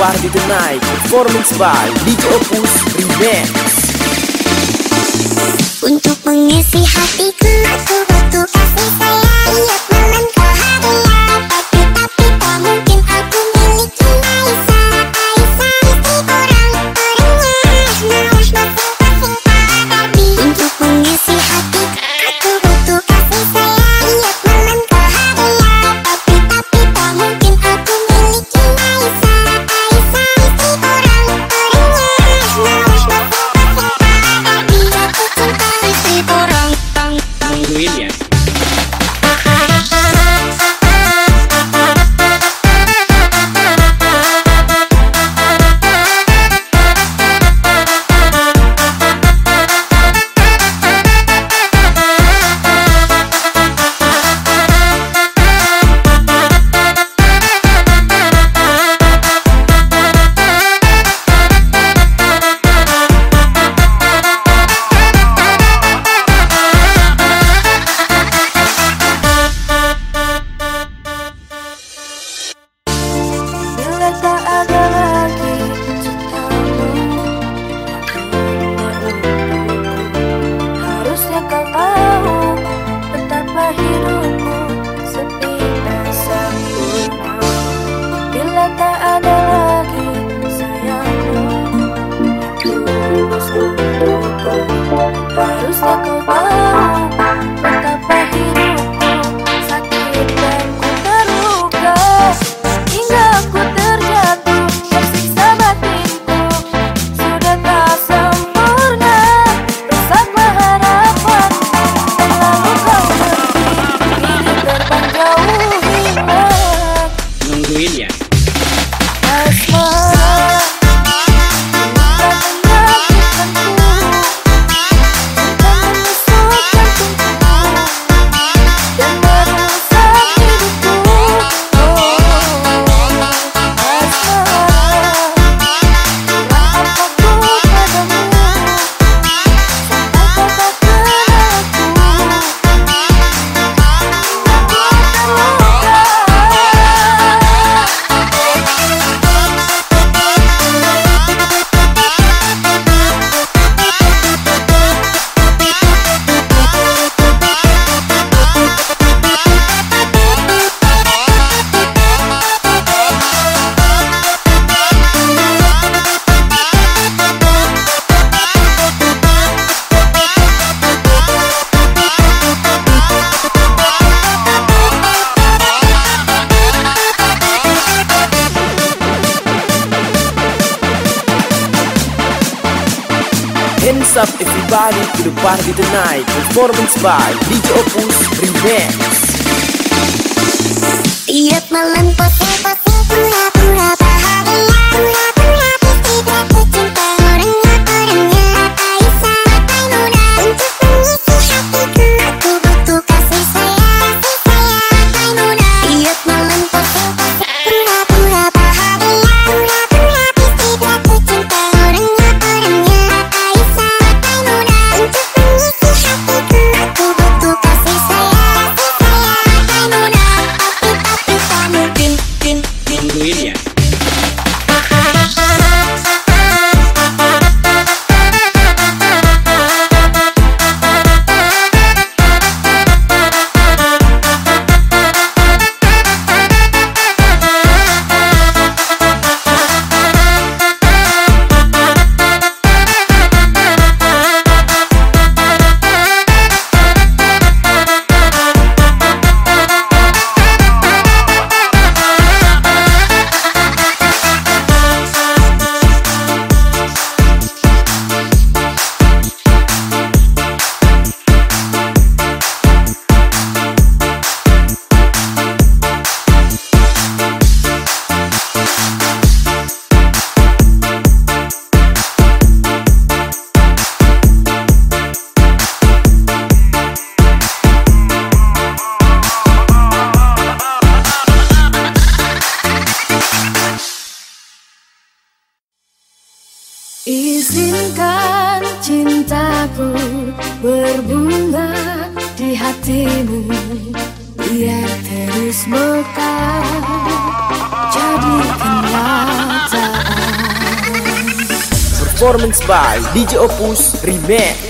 Party tonight Performance by DJ Opus Remix. Untuk mengisi hatiku aku It's like a to party tonight. Performance by DJ Opus Remix. Tiap malam pasti pasti pernah pernah berbunga di hatimu. Biar terus mekar jadi kenyataan. Performance by DJ Opus Remix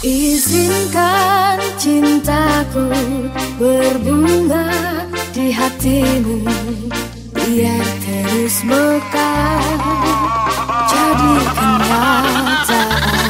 Izinkan cintaku berbunga di hatimu Biar terus mekar. Jadi kenyataan.